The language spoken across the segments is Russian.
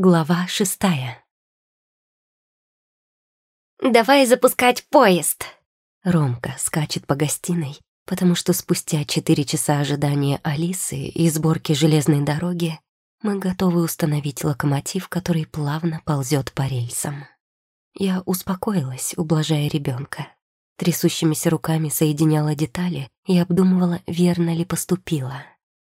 Глава шестая. «Давай запускать поезд!» Ромка скачет по гостиной, потому что спустя четыре часа ожидания Алисы и сборки железной дороги мы готовы установить локомотив, который плавно ползет по рельсам. Я успокоилась, ублажая ребенка. Трясущимися руками соединяла детали и обдумывала, верно ли поступила.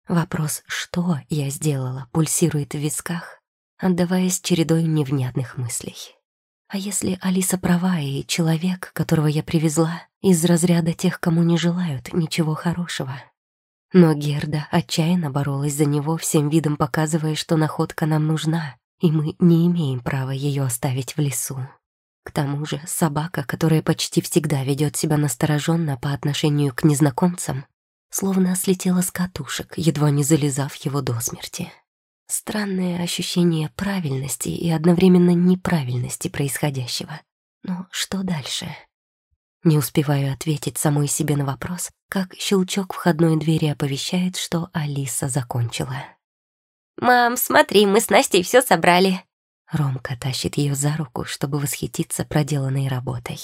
Вопрос «что я сделала?» пульсирует в висках, отдаваясь чередой невнятных мыслей. А если Алиса права, и человек, которого я привезла, из разряда тех, кому не желают ничего хорошего? Но Герда отчаянно боролась за него, всем видом показывая, что находка нам нужна, и мы не имеем права ее оставить в лесу. К тому же собака, которая почти всегда ведет себя настороженно по отношению к незнакомцам, словно слетела с катушек, едва не залезав его до смерти. Странное ощущение правильности и одновременно неправильности происходящего. Но что дальше? Не успеваю ответить самой себе на вопрос, как щелчок входной двери оповещает, что Алиса закончила. «Мам, смотри, мы с Настей все собрали». Ромка тащит ее за руку, чтобы восхититься проделанной работой.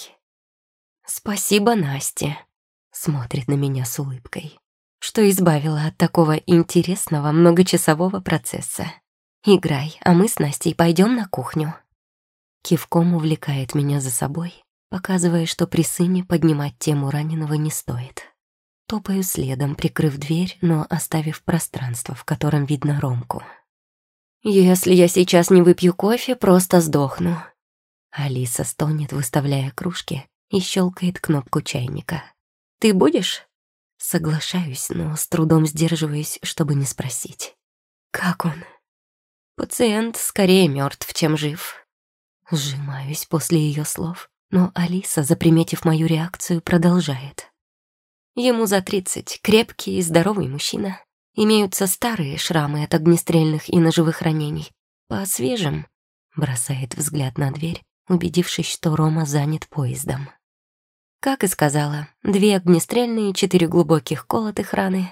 «Спасибо, Насте», — смотрит на меня с улыбкой что избавила от такого интересного многочасового процесса. «Играй, а мы с Настей пойдем на кухню». Кивком увлекает меня за собой, показывая, что при сыне поднимать тему раненого не стоит. Топаю следом, прикрыв дверь, но оставив пространство, в котором видно Ромку. «Если я сейчас не выпью кофе, просто сдохну». Алиса стонет, выставляя кружки, и щелкает кнопку чайника. «Ты будешь?» Соглашаюсь, но с трудом сдерживаюсь, чтобы не спросить. «Как он?» «Пациент скорее мертв, чем жив». Сжимаюсь после ее слов, но Алиса, заприметив мою реакцию, продолжает. Ему за тридцать, крепкий и здоровый мужчина. Имеются старые шрамы от огнестрельных и ножевых ранений. По свежим бросает взгляд на дверь, убедившись, что Рома занят поездом. Как и сказала, две огнестрельные, четыре глубоких колотых раны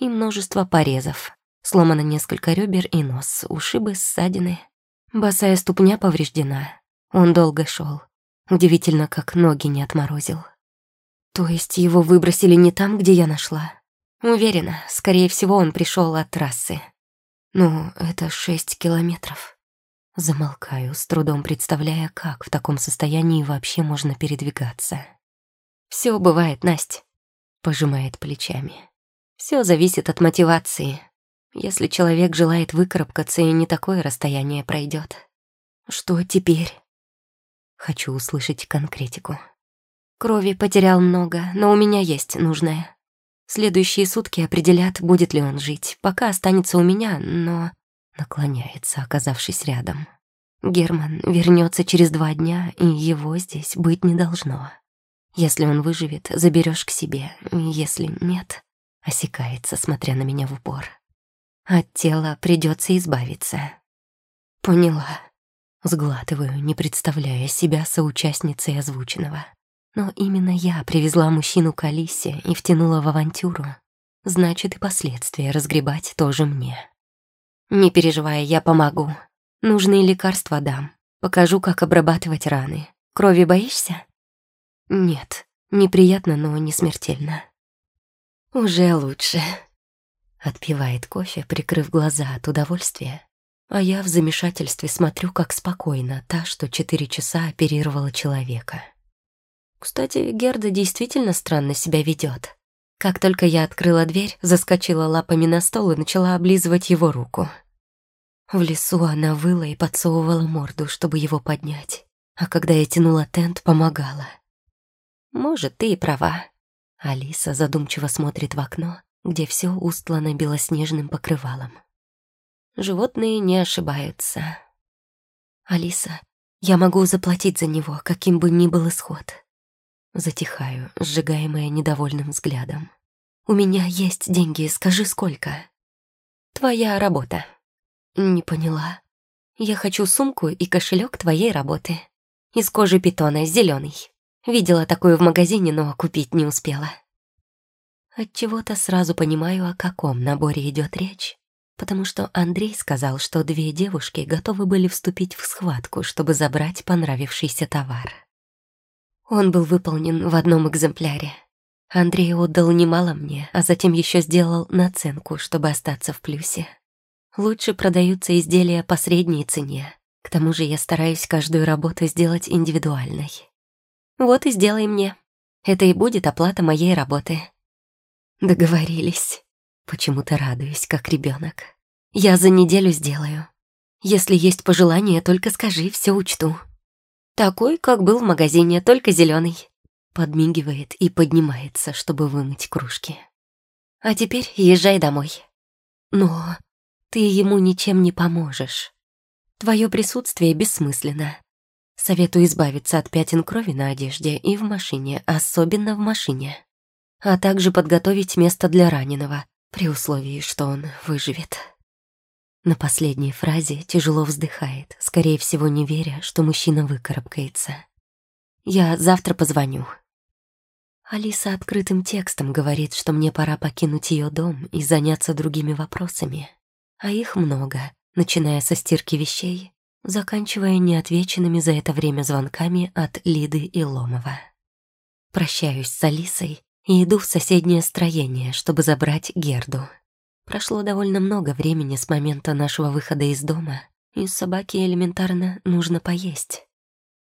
и множество порезов. Сломано несколько ребер и нос, ушибы, ссадины. Босая ступня повреждена. Он долго шел. Удивительно, как ноги не отморозил. То есть его выбросили не там, где я нашла? Уверена, скорее всего, он пришел от трассы. Ну, это шесть километров. Замолкаю, с трудом представляя, как в таком состоянии вообще можно передвигаться. Все бывает, Настя, пожимает плечами. Все зависит от мотивации. Если человек желает выкарабкаться, и не такое расстояние пройдет. Что теперь? Хочу услышать конкретику. Крови потерял много, но у меня есть нужное. Следующие сутки определят, будет ли он жить. Пока останется у меня, но... Наклоняется, оказавшись рядом. Герман вернется через два дня, и его здесь быть не должно. Если он выживет, заберешь к себе. Если нет, осекается, смотря на меня в упор. От тела придется избавиться. Поняла. Сглатываю, не представляя себя соучастницей озвученного. Но именно я привезла мужчину к Алисе и втянула в авантюру. Значит, и последствия разгребать тоже мне. Не переживай, я помогу. Нужные лекарства дам. Покажу, как обрабатывать раны. Крови боишься? Нет, неприятно, но не смертельно. Уже лучше. Отпивает кофе, прикрыв глаза от удовольствия. А я в замешательстве смотрю, как спокойно та, что четыре часа оперировала человека. Кстати, Герда действительно странно себя ведет. Как только я открыла дверь, заскочила лапами на стол и начала облизывать его руку. В лесу она выла и подсовывала морду, чтобы его поднять. А когда я тянула тент, помогала. Может, ты и права. Алиса задумчиво смотрит в окно, где все устлано белоснежным покрывалом. Животные не ошибаются. Алиса, я могу заплатить за него, каким бы ни был исход. Затихаю, сжигаемая недовольным взглядом. У меня есть деньги, скажи, сколько? Твоя работа. Не поняла. Я хочу сумку и кошелек твоей работы. Из кожи питона, зеленый. Видела такую в магазине, но купить не успела. От чего то сразу понимаю, о каком наборе идет речь, потому что Андрей сказал, что две девушки готовы были вступить в схватку, чтобы забрать понравившийся товар. Он был выполнен в одном экземпляре. Андрей отдал немало мне, а затем еще сделал наценку, чтобы остаться в плюсе. Лучше продаются изделия по средней цене. К тому же я стараюсь каждую работу сделать индивидуальной. Вот и сделай мне. Это и будет оплата моей работы. Договорились. Почему-то радуюсь, как ребенок. Я за неделю сделаю. Если есть пожелания, только скажи, все учту. Такой, как был в магазине, только зеленый. Подмигивает и поднимается, чтобы вымыть кружки. А теперь езжай домой. Но ты ему ничем не поможешь. Твое присутствие бессмысленно. Советую избавиться от пятен крови на одежде и в машине, особенно в машине. А также подготовить место для раненого, при условии, что он выживет. На последней фразе тяжело вздыхает, скорее всего, не веря, что мужчина выкарабкается. «Я завтра позвоню». Алиса открытым текстом говорит, что мне пора покинуть ее дом и заняться другими вопросами. А их много, начиная со стирки вещей, заканчивая неотвеченными за это время звонками от Лиды и Ломова. Прощаюсь с Алисой и иду в соседнее строение, чтобы забрать Герду. Прошло довольно много времени с момента нашего выхода из дома, и собаке элементарно нужно поесть.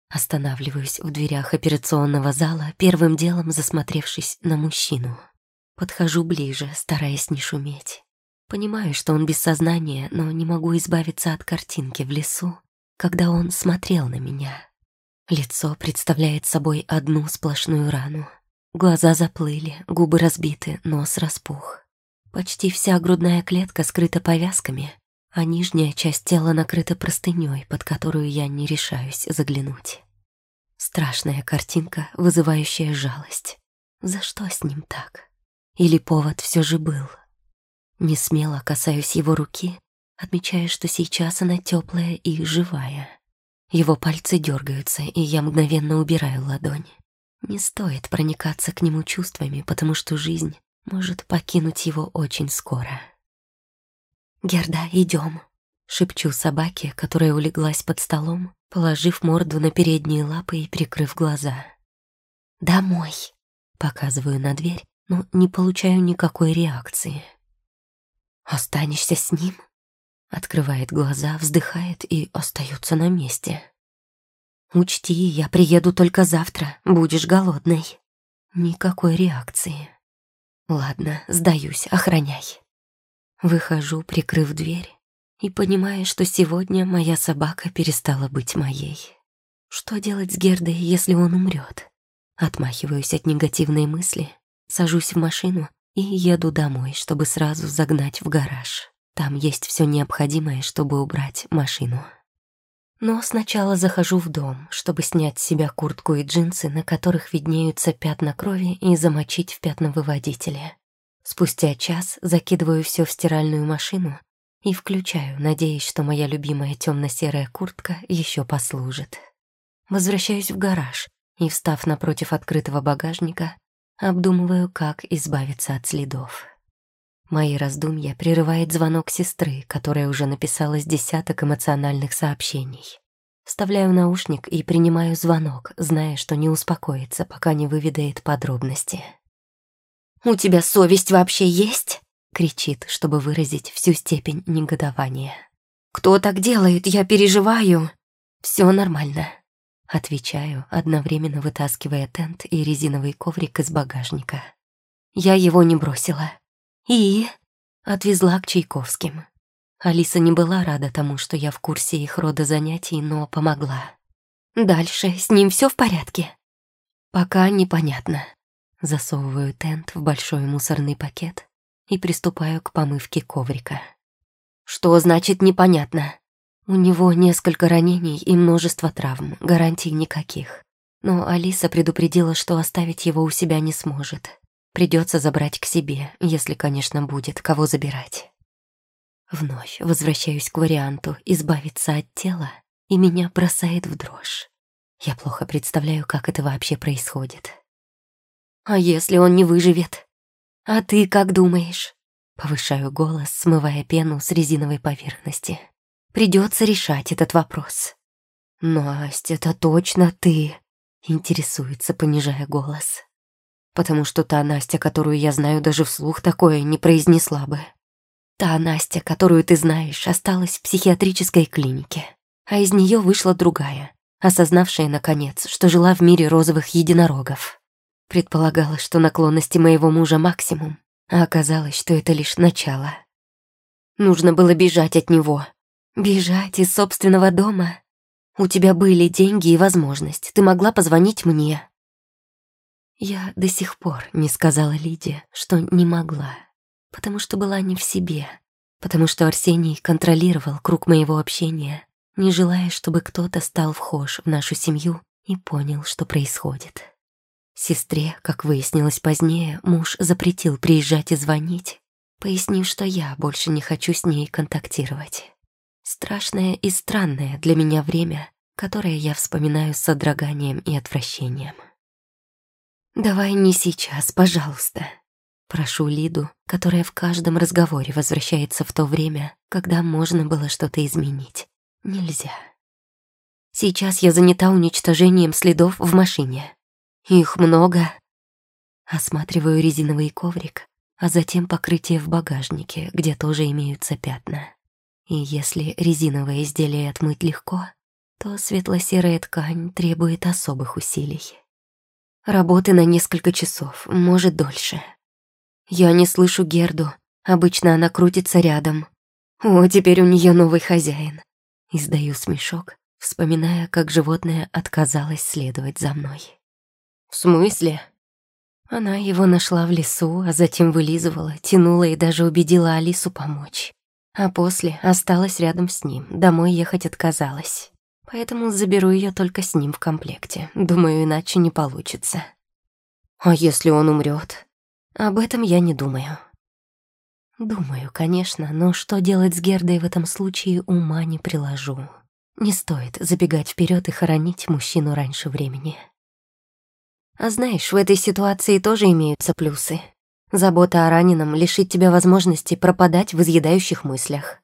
Останавливаюсь в дверях операционного зала, первым делом засмотревшись на мужчину. Подхожу ближе, стараясь не шуметь. Понимаю, что он без сознания, но не могу избавиться от картинки в лесу, когда он смотрел на меня. Лицо представляет собой одну сплошную рану. Глаза заплыли, губы разбиты, нос распух. Почти вся грудная клетка скрыта повязками, а нижняя часть тела накрыта простыней, под которую я не решаюсь заглянуть. Страшная картинка, вызывающая жалость. За что с ним так? Или повод все же был? Не смело касаюсь его руки, отмечая, что сейчас она теплая и живая. Его пальцы дергаются, и я мгновенно убираю ладонь. Не стоит проникаться к нему чувствами, потому что жизнь может покинуть его очень скоро. «Герда, идем», — шепчу собаке, которая улеглась под столом, положив морду на передние лапы и прикрыв глаза. «Домой», — показываю на дверь, но не получаю никакой реакции. «Останешься с ним?» Открывает глаза, вздыхает и остается на месте. «Учти, я приеду только завтра, будешь голодной». Никакой реакции. Ладно, сдаюсь, охраняй. Выхожу, прикрыв дверь, и понимаю, что сегодня моя собака перестала быть моей. Что делать с Гердой, если он умрет? Отмахиваюсь от негативной мысли, сажусь в машину и еду домой, чтобы сразу загнать в гараж. Там есть все необходимое, чтобы убрать машину. Но сначала захожу в дом, чтобы снять с себя куртку и джинсы, на которых виднеются пятна крови, и замочить в пятновыводителе. Спустя час закидываю все в стиральную машину и включаю, надеясь, что моя любимая темно-серая куртка еще послужит. Возвращаюсь в гараж и, встав напротив открытого багажника, обдумываю, как избавиться от следов. Мои раздумья прерывает звонок сестры, которая уже написала с десяток эмоциональных сообщений. Вставляю наушник и принимаю звонок, зная, что не успокоится, пока не выведает подробности. «У тебя совесть вообще есть?» — кричит, чтобы выразить всю степень негодования. «Кто так делает? Я переживаю!» «Все нормально», — отвечаю, одновременно вытаскивая тент и резиновый коврик из багажника. «Я его не бросила». И отвезла к Чайковским. Алиса не была рада тому, что я в курсе их рода занятий, но помогла. Дальше с ним все в порядке? Пока непонятно. Засовываю тент в большой мусорный пакет и приступаю к помывке коврика. Что значит непонятно? У него несколько ранений и множество травм, гарантий никаких. Но Алиса предупредила, что оставить его у себя не сможет. Придется забрать к себе, если, конечно, будет кого забирать. Вновь возвращаюсь к варианту избавиться от тела, и меня бросает в дрожь. Я плохо представляю, как это вообще происходит. А если он не выживет? А ты как думаешь? Повышаю голос, смывая пену с резиновой поверхности. Придется решать этот вопрос. «Настя, это точно ты?» Интересуется, понижая голос. Потому что та Настя, которую я знаю, даже вслух такое не произнесла бы. Та Настя, которую ты знаешь, осталась в психиатрической клинике, а из нее вышла другая, осознавшая, наконец, что жила в мире розовых единорогов. Предполагала, что наклонности моего мужа максимум, а оказалось, что это лишь начало. Нужно было бежать от него. Бежать из собственного дома. У тебя были деньги и возможность, ты могла позвонить мне. Я до сих пор не сказала Лиде, что не могла, потому что была не в себе, потому что Арсений контролировал круг моего общения, не желая, чтобы кто-то стал вхож в нашу семью и понял, что происходит. Сестре, как выяснилось позднее, муж запретил приезжать и звонить, пояснив, что я больше не хочу с ней контактировать. Страшное и странное для меня время, которое я вспоминаю с содроганием и отвращением. «Давай не сейчас, пожалуйста», Прошу Лиду, которая в каждом разговоре возвращается в то время, когда можно было что-то изменить. Нельзя. Сейчас я занята уничтожением следов в машине. Их много. Осматриваю резиновый коврик, а затем покрытие в багажнике, где тоже имеются пятна. И если резиновое изделие отмыть легко, то светло-серая ткань требует особых усилий. Работы на несколько часов, может, дольше. Я не слышу Герду, обычно она крутится рядом. О, теперь у нее новый хозяин. Издаю смешок, вспоминая, как животное отказалось следовать за мной. «В смысле?» Она его нашла в лесу, а затем вылизывала, тянула и даже убедила Алису помочь. А после осталась рядом с ним, домой ехать отказалась. Поэтому заберу ее только с ним в комплекте. Думаю, иначе не получится. А если он умрет? Об этом я не думаю. Думаю, конечно, но что делать с Гердой в этом случае, ума не приложу. Не стоит забегать вперед и хоронить мужчину раньше времени. А знаешь, в этой ситуации тоже имеются плюсы. Забота о раненом лишит тебя возможности пропадать в изъедающих мыслях.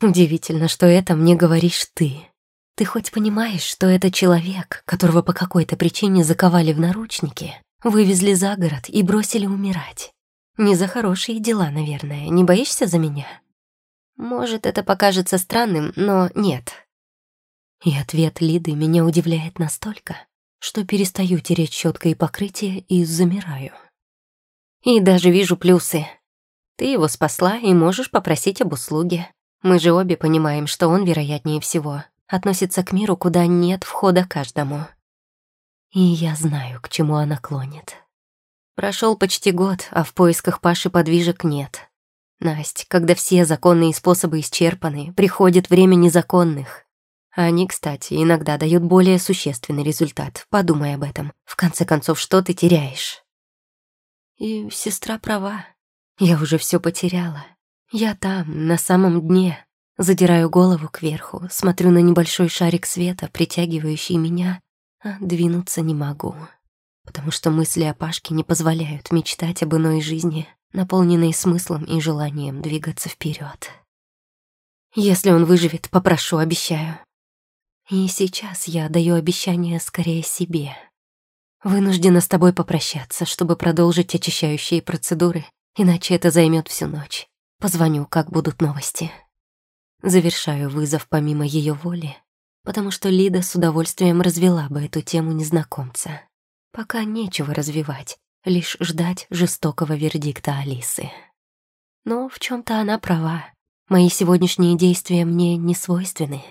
Удивительно, что это мне говоришь ты. Ты хоть понимаешь, что это человек, которого по какой-то причине заковали в наручники, вывезли за город и бросили умирать? Не за хорошие дела, наверное. Не боишься за меня? Может, это покажется странным, но нет. И ответ Лиды меня удивляет настолько, что перестаю тереть щеткой покрытие и замираю. И даже вижу плюсы. Ты его спасла и можешь попросить об услуге. Мы же обе понимаем, что он, вероятнее всего, относится к миру, куда нет входа каждому. И я знаю, к чему она клонит. Прошел почти год, а в поисках Паши подвижек нет. Насть, когда все законные способы исчерпаны, приходит время незаконных. Они, кстати, иногда дают более существенный результат. Подумай об этом. В конце концов, что ты теряешь? И сестра права. Я уже все потеряла. Я там, на самом дне. Задираю голову кверху, смотрю на небольшой шарик света, притягивающий меня, а двинуться не могу. Потому что мысли о Пашке не позволяют мечтать об иной жизни, наполненной смыслом и желанием двигаться вперед. Если он выживет, попрошу, обещаю. И сейчас я даю обещание скорее себе. Вынуждена с тобой попрощаться, чтобы продолжить очищающие процедуры, иначе это займет всю ночь. Позвоню, как будут новости. Завершаю вызов помимо ее воли, потому что Лида с удовольствием развела бы эту тему незнакомца. Пока нечего развивать, лишь ждать жестокого вердикта Алисы. Но в чем то она права. Мои сегодняшние действия мне не свойственны.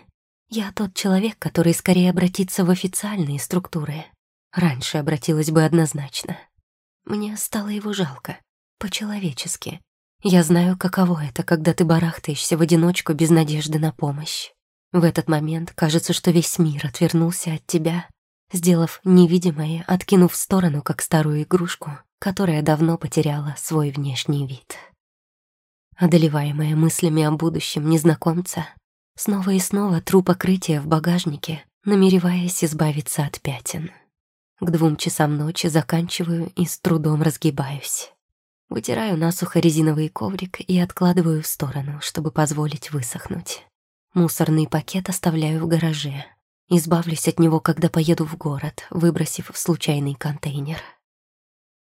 Я тот человек, который скорее обратится в официальные структуры. Раньше обратилась бы однозначно. Мне стало его жалко, по-человечески. Я знаю, каково это, когда ты барахтаешься в одиночку без надежды на помощь. В этот момент кажется, что весь мир отвернулся от тебя, сделав невидимое, откинув в сторону, как старую игрушку, которая давно потеряла свой внешний вид. Одолеваемая мыслями о будущем незнакомца, Снова и снова тру покрытие в багажнике, намереваясь избавиться от пятен. К двум часам ночи заканчиваю и с трудом разгибаюсь. Вытираю насухо резиновый коврик и откладываю в сторону, чтобы позволить высохнуть. Мусорный пакет оставляю в гараже. Избавлюсь от него, когда поеду в город, выбросив в случайный контейнер.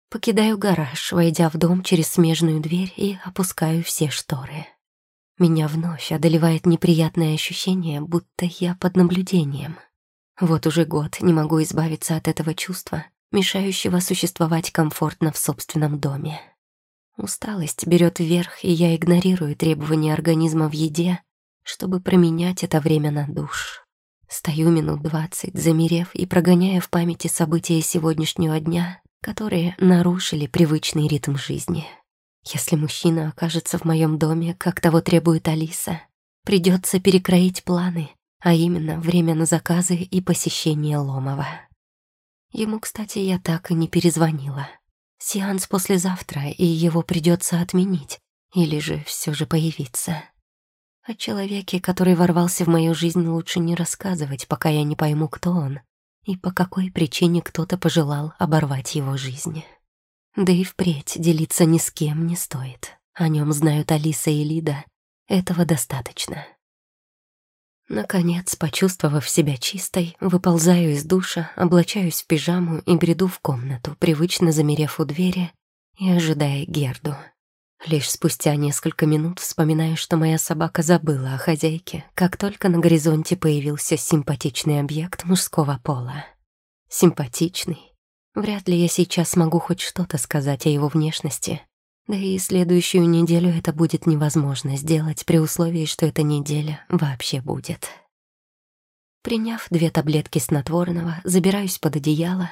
Покидаю гараж, войдя в дом через смежную дверь и опускаю все шторы. Меня вновь одолевает неприятное ощущение, будто я под наблюдением. Вот уже год не могу избавиться от этого чувства, мешающего существовать комфортно в собственном доме. Усталость берет вверх, и я игнорирую требования организма в еде, чтобы променять это время на душ. Стою минут двадцать, замерев и прогоняя в памяти события сегодняшнего дня, которые нарушили привычный ритм жизни. Если мужчина окажется в моем доме, как того требует Алиса, придется перекроить планы, а именно время на заказы и посещение Ломова. Ему, кстати, я так и не перезвонила. Сеанс послезавтра, и его придется отменить, или же все же появиться. О человеке, который ворвался в мою жизнь, лучше не рассказывать, пока я не пойму, кто он и по какой причине кто-то пожелал оборвать его жизнь. Да и впредь делиться ни с кем не стоит. О нем знают Алиса и Лида. Этого достаточно. Наконец, почувствовав себя чистой, выползаю из душа, облачаюсь в пижаму и бреду в комнату, привычно замерев у двери и ожидая Герду. Лишь спустя несколько минут вспоминаю, что моя собака забыла о хозяйке, как только на горизонте появился симпатичный объект мужского пола. Симпатичный, Вряд ли я сейчас смогу хоть что-то сказать о его внешности. Да и следующую неделю это будет невозможно сделать при условии, что эта неделя вообще будет. Приняв две таблетки снотворного, забираюсь под одеяло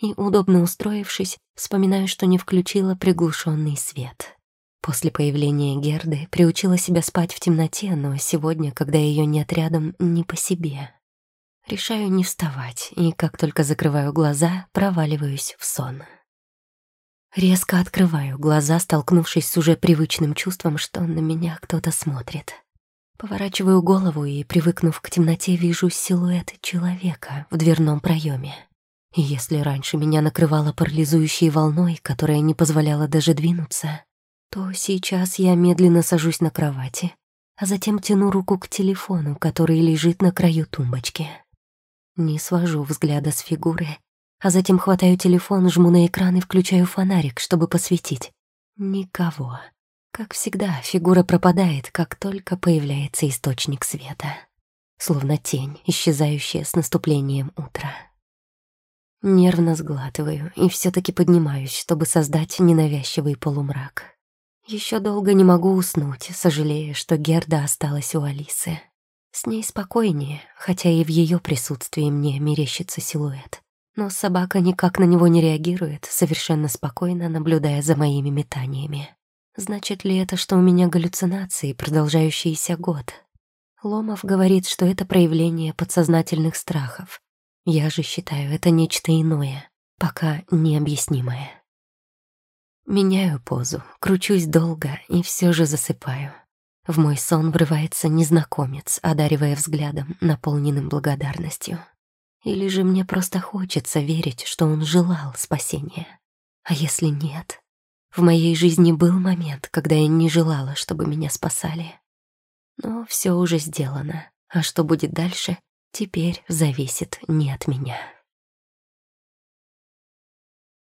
и, удобно устроившись, вспоминаю, что не включила приглушенный свет. После появления Герды приучила себя спать в темноте, но сегодня, когда ее нет рядом, не по себе. Решаю не вставать, и как только закрываю глаза, проваливаюсь в сон. Резко открываю глаза, столкнувшись с уже привычным чувством, что на меня кто-то смотрит. Поворачиваю голову и, привыкнув к темноте, вижу силуэт человека в дверном проеме. И если раньше меня накрывало парализующей волной, которая не позволяла даже двинуться, то сейчас я медленно сажусь на кровати, а затем тяну руку к телефону, который лежит на краю тумбочки. Не свожу взгляда с фигуры, а затем хватаю телефон, жму на экран и включаю фонарик, чтобы посветить. Никого. Как всегда, фигура пропадает, как только появляется источник света. Словно тень, исчезающая с наступлением утра. Нервно сглатываю и все таки поднимаюсь, чтобы создать ненавязчивый полумрак. Еще долго не могу уснуть, сожалея, что Герда осталась у Алисы. С ней спокойнее, хотя и в ее присутствии мне мерещится силуэт. Но собака никак на него не реагирует, совершенно спокойно наблюдая за моими метаниями. Значит ли это, что у меня галлюцинации, продолжающиеся год? Ломов говорит, что это проявление подсознательных страхов. Я же считаю это нечто иное, пока необъяснимое. Меняю позу, кручусь долго и все же засыпаю. В мой сон врывается незнакомец, одаривая взглядом, наполненным благодарностью. Или же мне просто хочется верить, что он желал спасения. А если нет? В моей жизни был момент, когда я не желала, чтобы меня спасали. Но все уже сделано, а что будет дальше, теперь зависит не от меня.